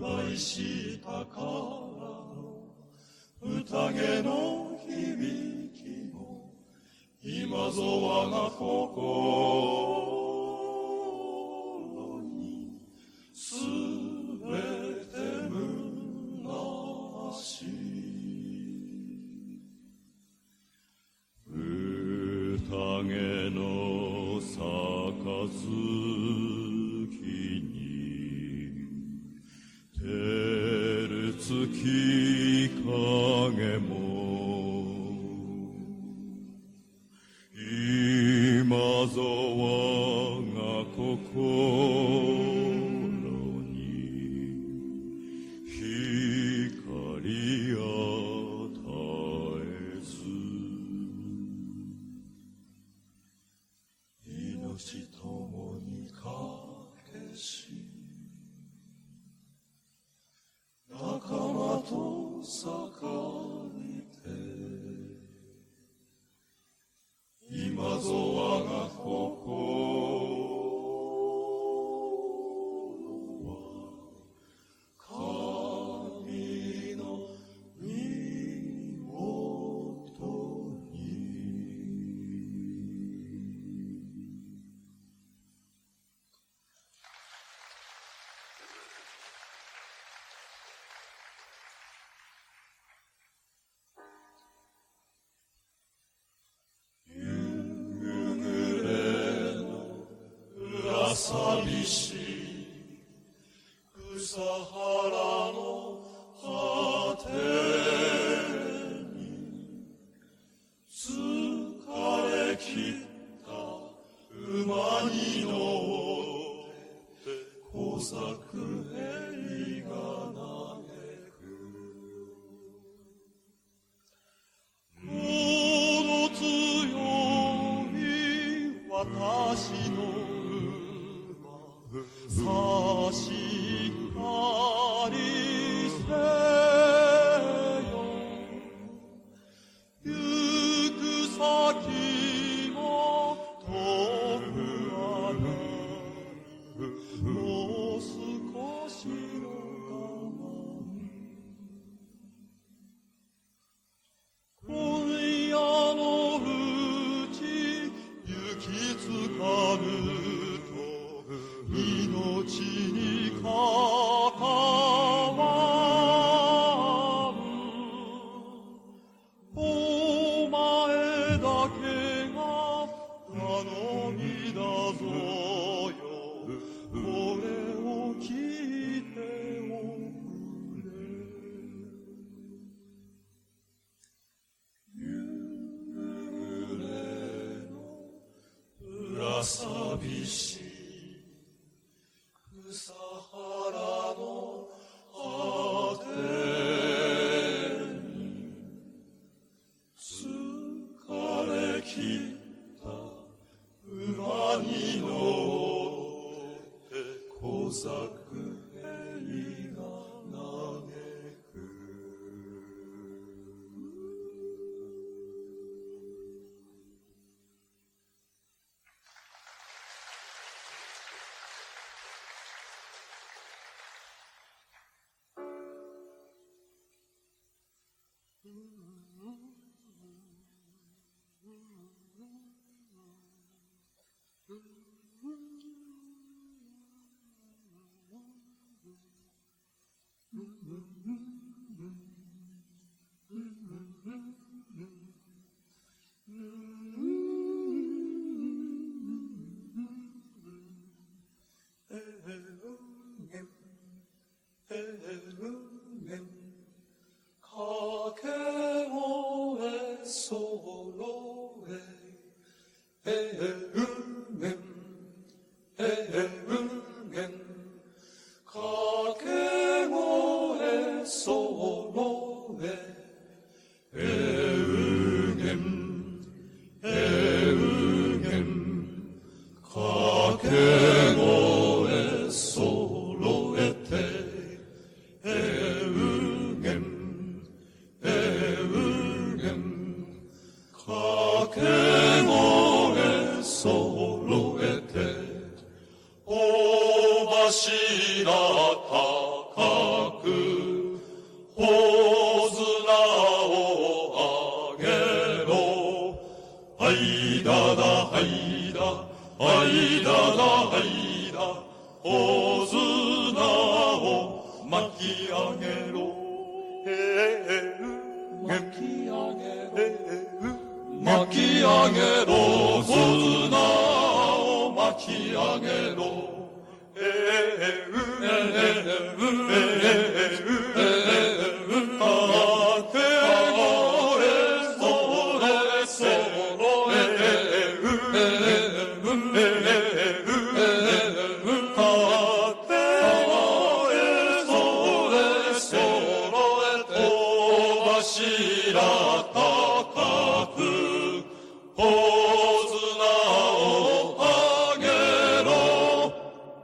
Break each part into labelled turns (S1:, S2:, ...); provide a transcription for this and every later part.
S1: 祝したからの宴の響きも今ぞ我が心。He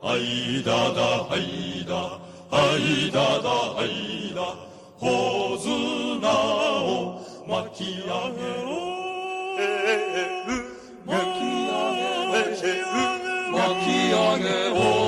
S1: あいだだあいだあいだだあいだ小綱を巻き上げろ巻き上げろ巻き上げろ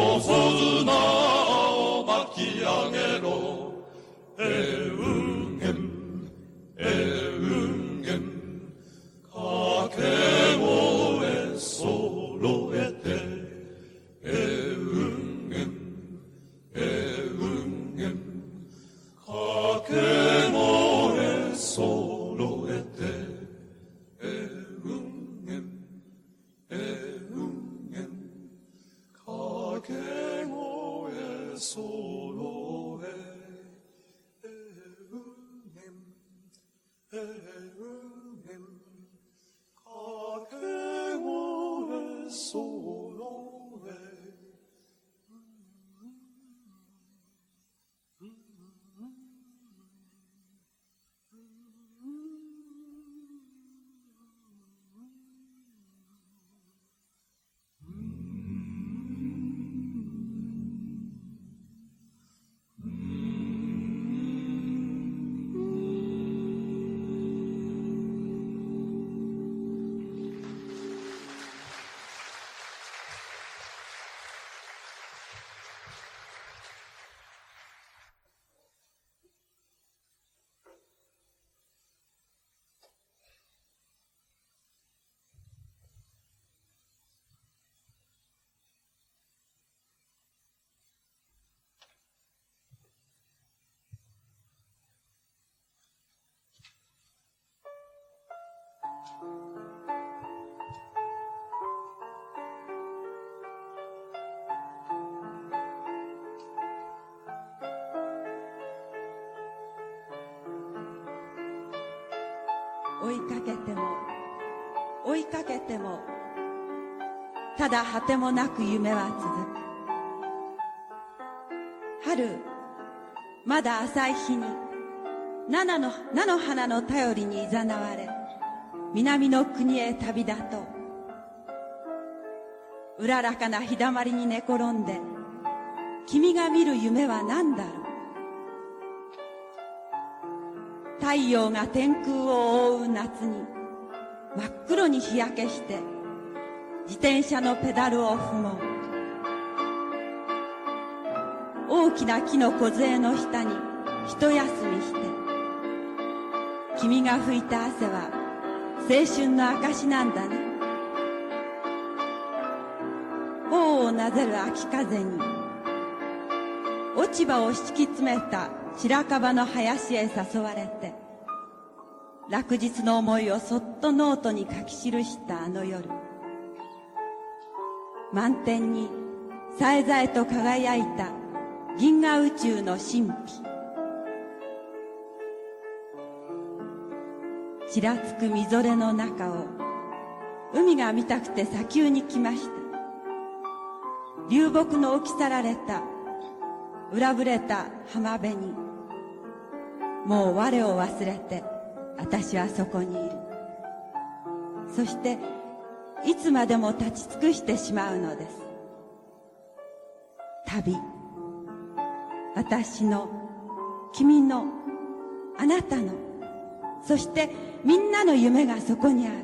S2: かけても追いかけてもただ果てもなく夢は続く。春まだ浅い日に菜の菜の花の頼りにいざなわれ。南の国へ旅立とう。うららかな日だまりに寝転んで君が見る夢は何だろう。太陽が天空を覆う夏に真っ黒に日焼けして自転車のペダルを踏もう。大きな木の梢の下に一休みして君が拭いた汗は青春の証なんだね。頬をなぜる秋風に落ち葉を敷き詰めた白樺の林へ誘われて落日の思いをそっとノートに書き記したあの夜。満天にさえざえと輝いた銀河宇宙の神秘。ちらつくみぞれの中を海が見たくて砂丘に来ました。流木の置き去られた裏ぶれた浜辺にもう我を忘れて私はそこにいる。そしていつまでも立ち尽くしてしまうのです。旅。私の君のあなたの。そしてみんなの夢がそこにある。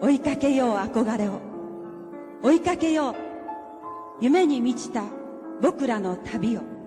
S2: 追いかけよう憧れを。追いかけよう夢に満ちた僕らの旅を。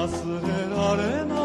S1: 忘れられない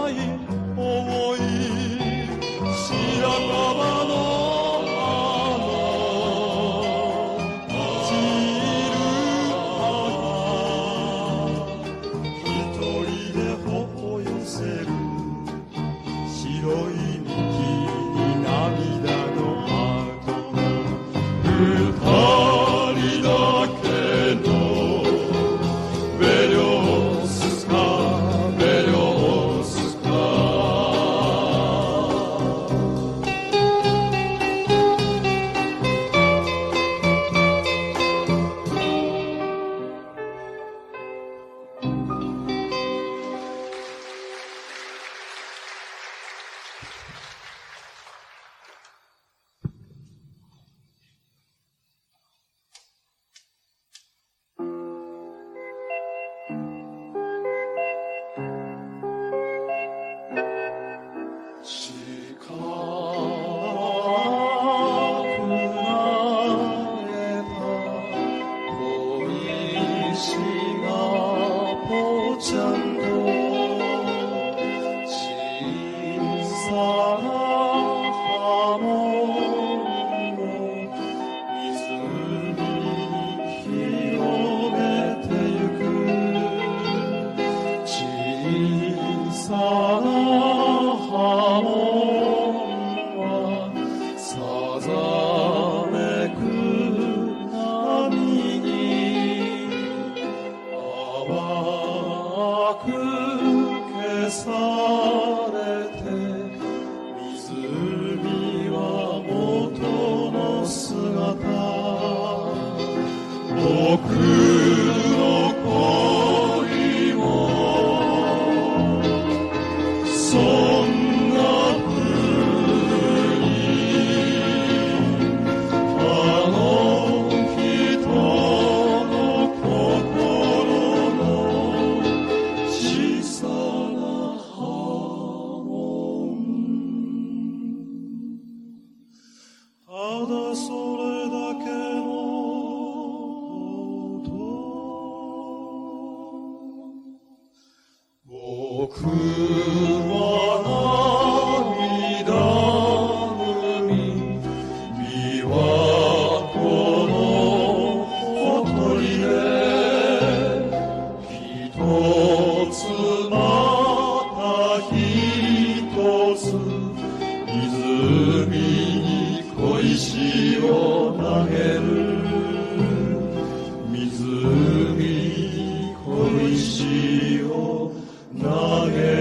S3: 주시오
S1: 나의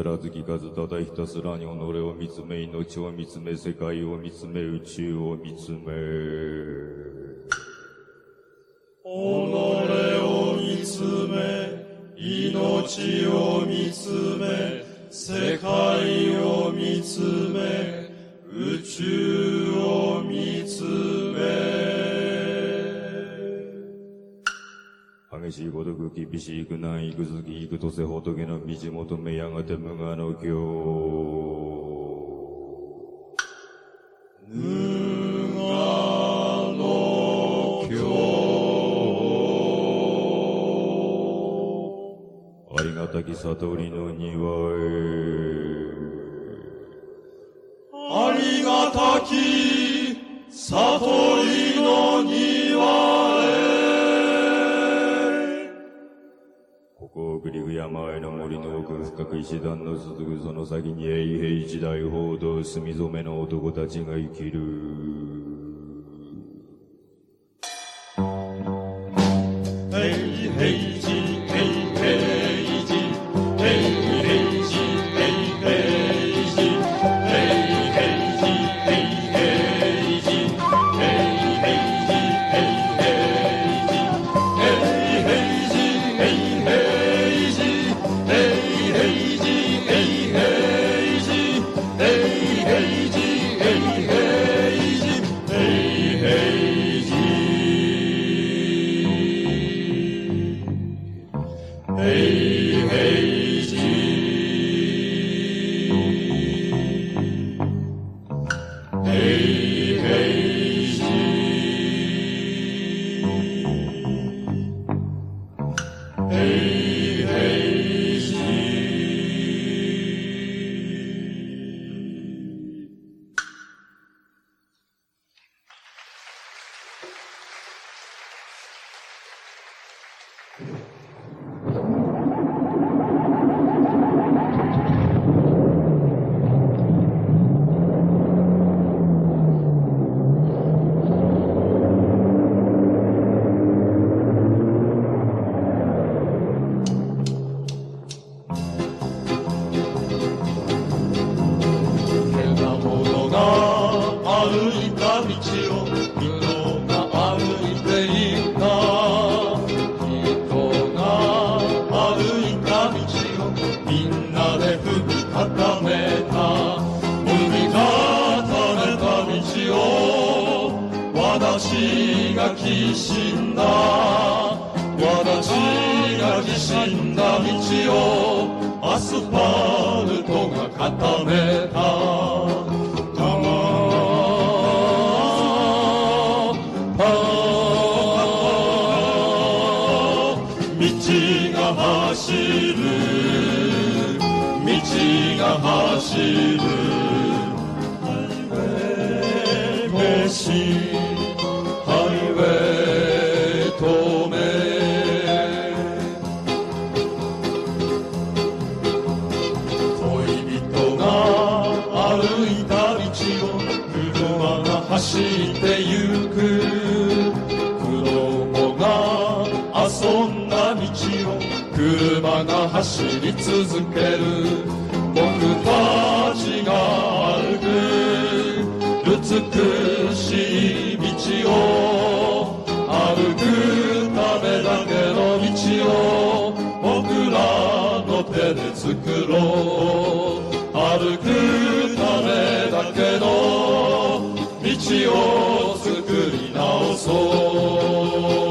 S1: 閉じて語らず聞かずただひたすらに己を見つめ命を見つめ世界を見つめ宇宙を見つめ。
S3: 己を見つめ命を見つめ世界を見つめ宇宙を見つめ。
S1: 激しい孤独厳しい苦難幾月幾とせ仏の道求めやがて無我の境
S3: 無我の境
S1: ありがたき悟りの庭へ
S3: ありがたき悟りの庭へ。山あいの森の奥深く一段の続くその先に永平一大報道墨染めの男たちが生きる。
S1: がきしんだ。私がきしんだ道をアスファルトが固めた。走る。道が走る。走り続ける。僕たちが歩く。美しい道を。歩くためだけの道を。僕らの手で作ろう。歩くためだけの道を作り直そう。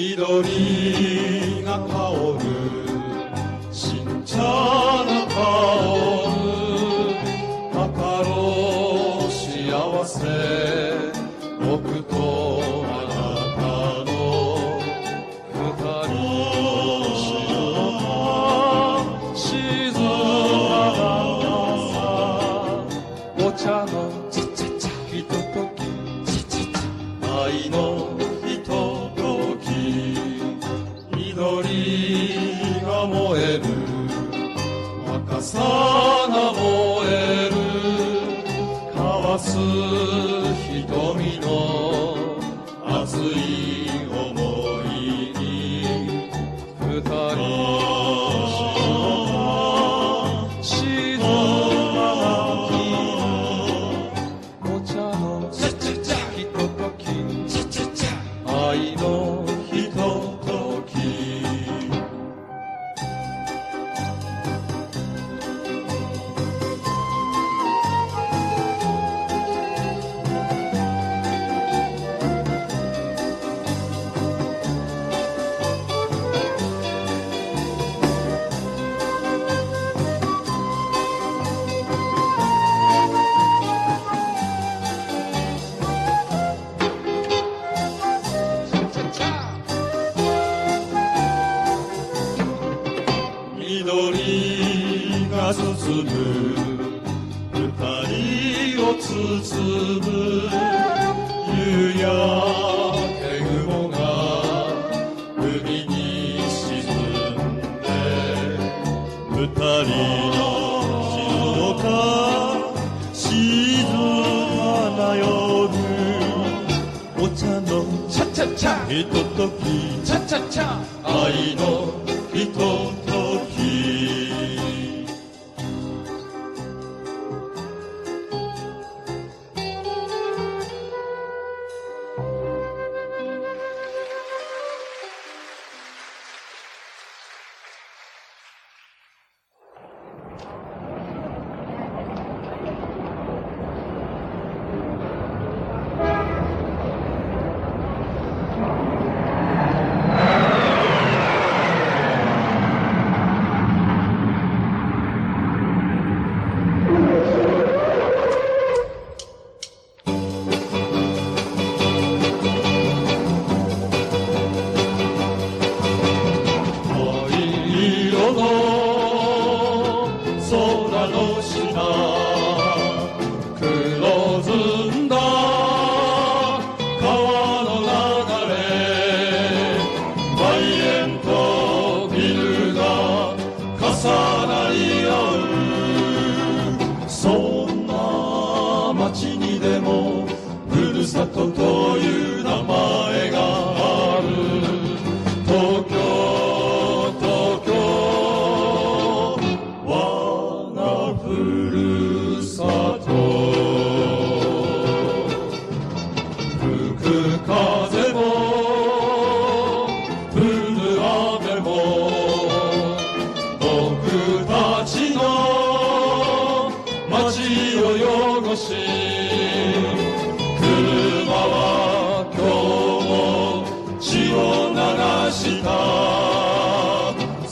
S1: 緑が香る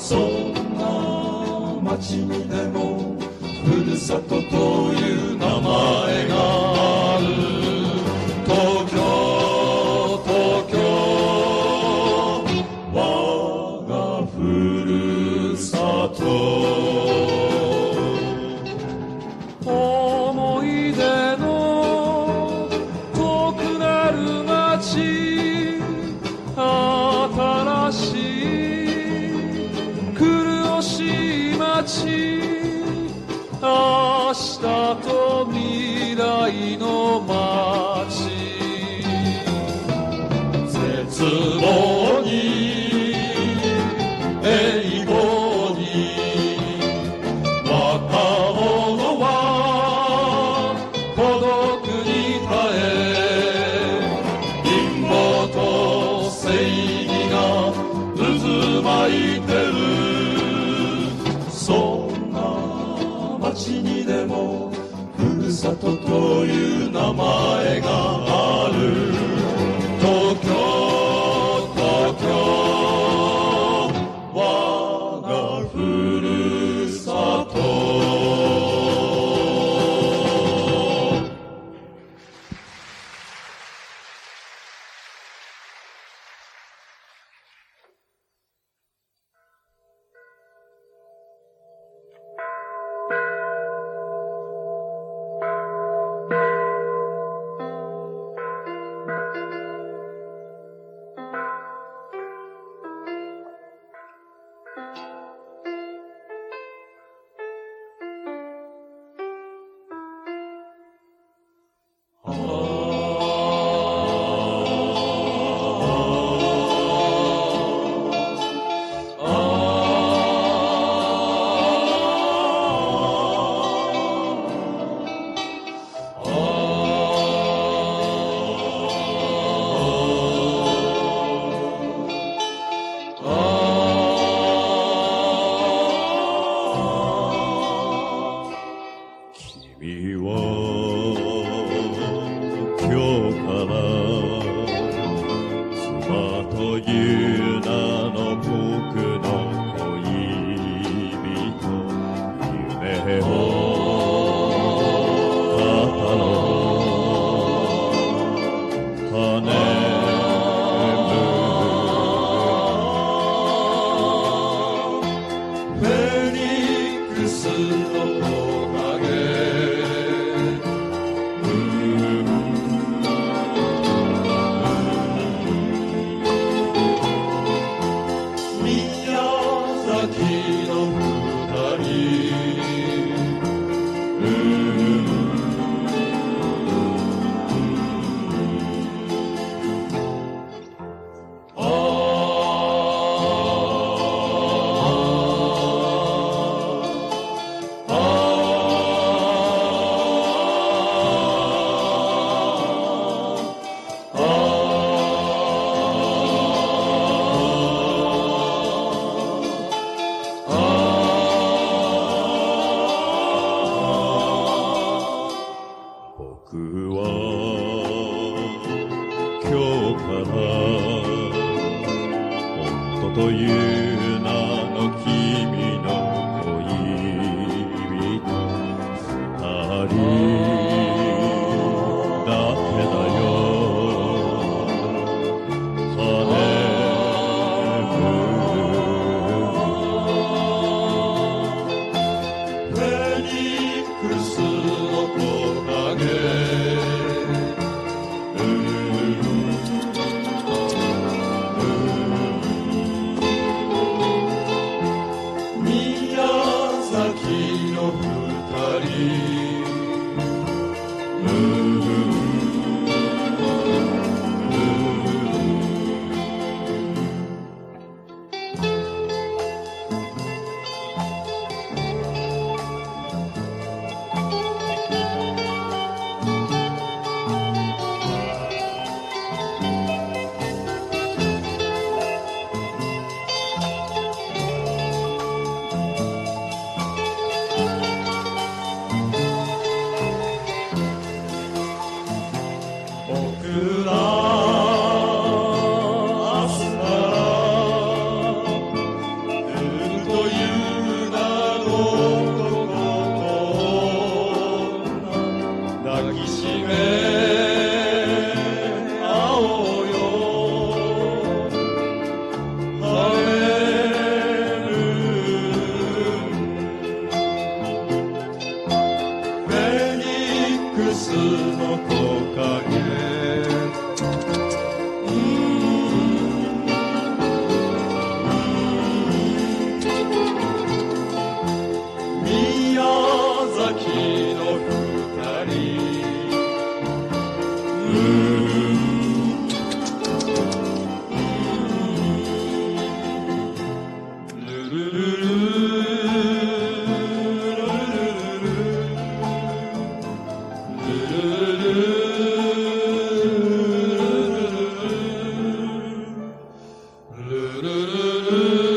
S1: そんな街にでもふるさとと
S4: the peace. Mm-hmm.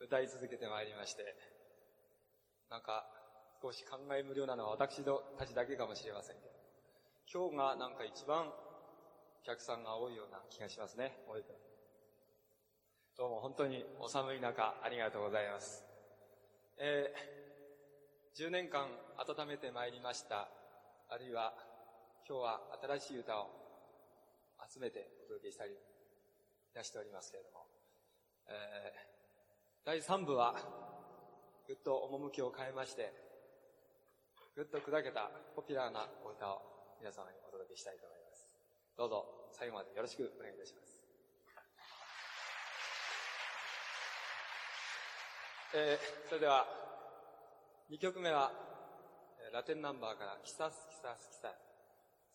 S4: 歌い続けてまいりまして、なんか少し考え無料なのは私たちだけかもしれませんけど、今日がなんか一番お客さんが多いような気がしますね。多いどうも本当にお寒い中ありがとうございます。えー10年間温めてまいりました。あるいは、今日は新しい歌を集めてお届けしたりいたしておりますけれども、えー第3部は、ぐっと趣を変えまして、ぐっと砕けたポピュラーなお歌を皆様にお届けしたいと思います。どうぞ最後までよろしくお願いいたします。えーそれでは、2曲目は、えーラテンナンバーから、キサスキサスキサ。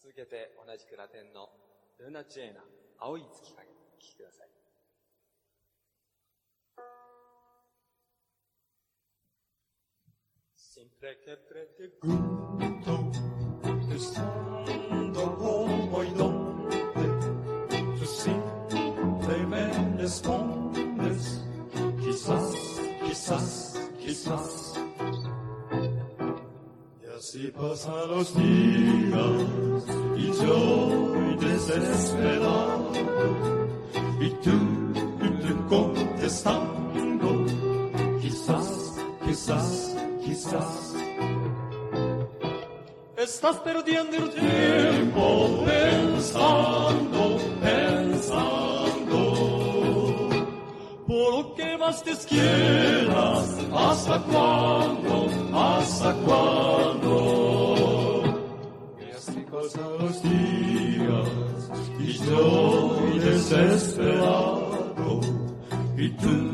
S4: 続けて同じくラテンのルナチェーナ、青い月影、お聴きください。Siempre Sempre che
S1: pretto stando voi donne, tu sì, te me ne scondes, quizás, quizás, quizás. Y así pasan los días y yo desesperado y tú, y tú contestando. Estás perdiendo el tiempo pensando, pensando. Por lo que más te quieras, ¿hasta cuándo? ¿Hasta cuándo? Y así pasan los días y yo desesperado. Y tú,